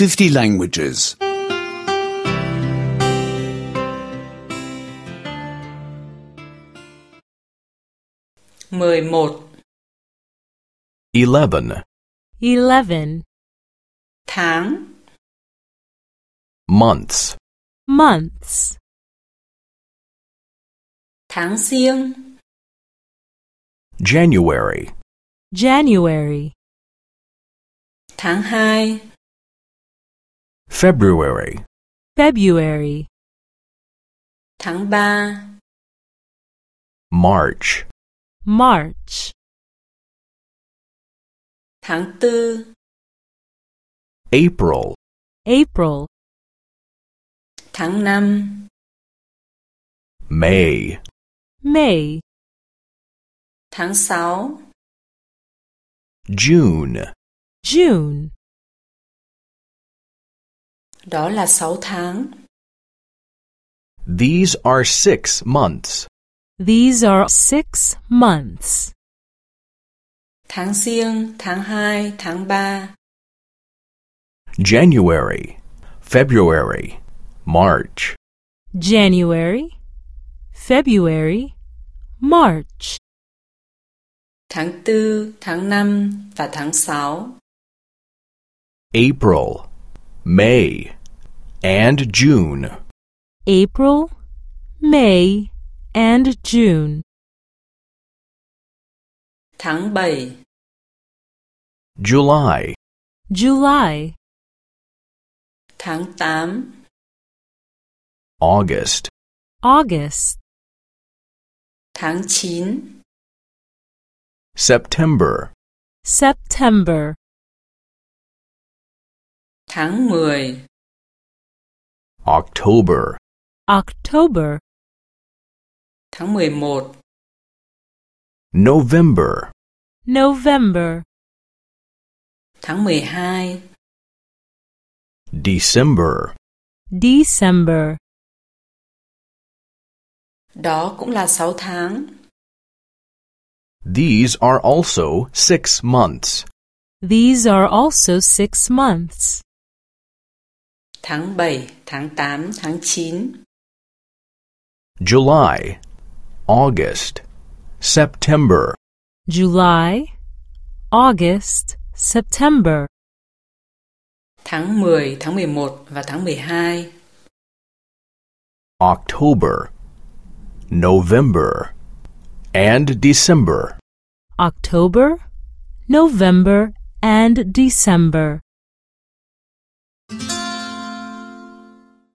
50 languages. 11 11. 11. tháng Months. Months. tháng giêng January. January. tháng 2 February. February. tháng 3 March. March. tháng 4 April. April. tháng năm May. May. tháng 6 June. June. Đó là 6 tháng These are six months. These are six months. tháng giêng tháng 2 tháng 3 January. February. March. January, February, March. tháng 4 tháng 5 và tháng 6 April. May. And June. April, May, and June. tháng 7 July. July, tháng 8 August. August, tháng 9 September. September, tháng 10 October. October, tháng 11 November. November, tháng 12 December. December. đó cũng là 6 tháng These are also six months. These are also six months. Tháng 7 tháng 8 tháng 9 July. August. September. July, August, September. tháng 10 tháng 11 và tháng 12 October. November. And December. October, November, and December.